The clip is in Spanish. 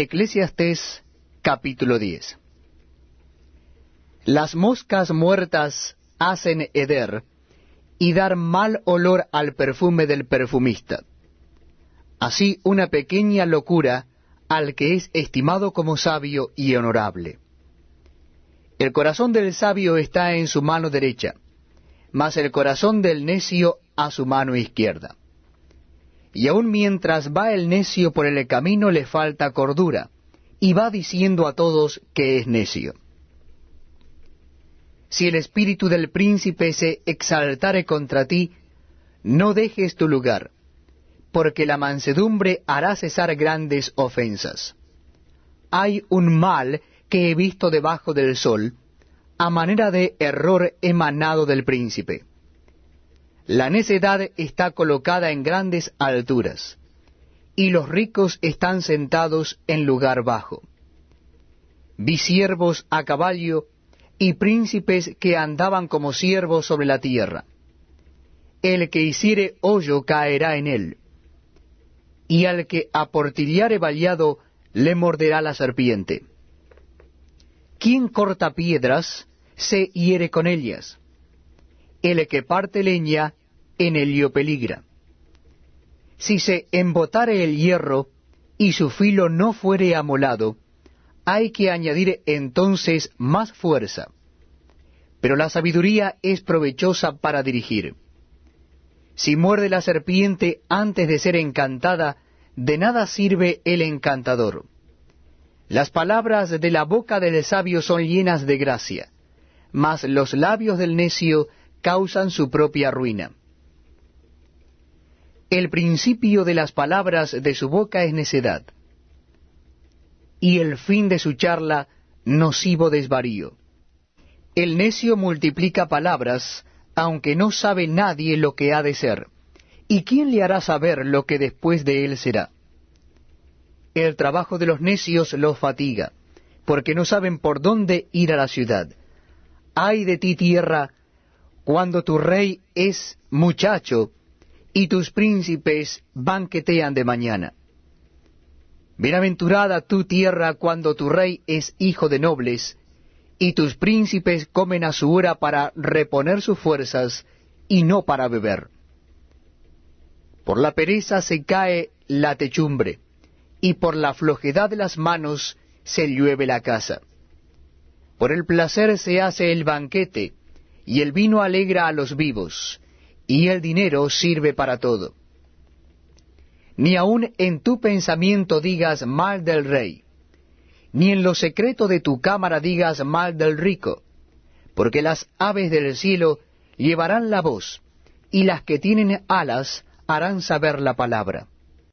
Eclesiastés capítulo 10 Las moscas muertas hacen heder y dar mal olor al perfume del perfumista. Así una pequeña locura al que es estimado como sabio y honorable. El corazón del sabio está en su mano derecha, mas el corazón del necio a su mano izquierda. Y aun mientras va el necio por el camino le falta cordura, y va diciendo a todos que es necio. Si el espíritu del príncipe se exaltare contra ti, no dejes tu lugar, porque la mansedumbre hará cesar grandes ofensas. Hay un mal que he visto debajo del sol, a manera de error emanado del príncipe. La necedad está colocada en grandes alturas, y los ricos están sentados en lugar bajo. Vi siervos a caballo y príncipes que andaban como siervos sobre la tierra. El que hiciere hoyo caerá en él, y al que aportillare vallado le morderá la serpiente. Quien corta piedras se hiere con ellas. El que parte leña en ello peligra. Si se embotare el hierro y su filo no fuere amolado, hay que añadir entonces más fuerza. Pero la sabiduría es provechosa para dirigir. Si muerde la serpiente antes de ser encantada, de nada sirve el encantador. Las palabras de la boca del sabio son llenas de gracia, mas los labios del necio causan su propia ruina. El principio de las palabras de su boca es necedad, y el fin de su charla nocivo desvarío. El necio multiplica palabras, aunque no sabe nadie lo que ha de ser. ¿Y quién le hará saber lo que después de él será? El trabajo de los necios los fatiga, porque no saben por dónde ir a la ciudad. Ay de ti tierra, cuando tu rey es muchacho y tus príncipes banquetean de mañana. Bienaventurada tu tierra cuando tu rey es hijo de nobles, y tus príncipes comen a su hora para reponer sus fuerzas y no para beber. Por la pereza se cae la techumbre, y por la flojedad de las manos se llueve la casa. Por el placer se hace el banquete, y el vino alegra a los vivos, y el dinero sirve para todo. Ni aun en tu pensamiento digas mal del rey, ni en lo secreto de tu cámara digas mal del rico, porque las aves del cielo llevarán la voz, y las que tienen alas harán saber la palabra.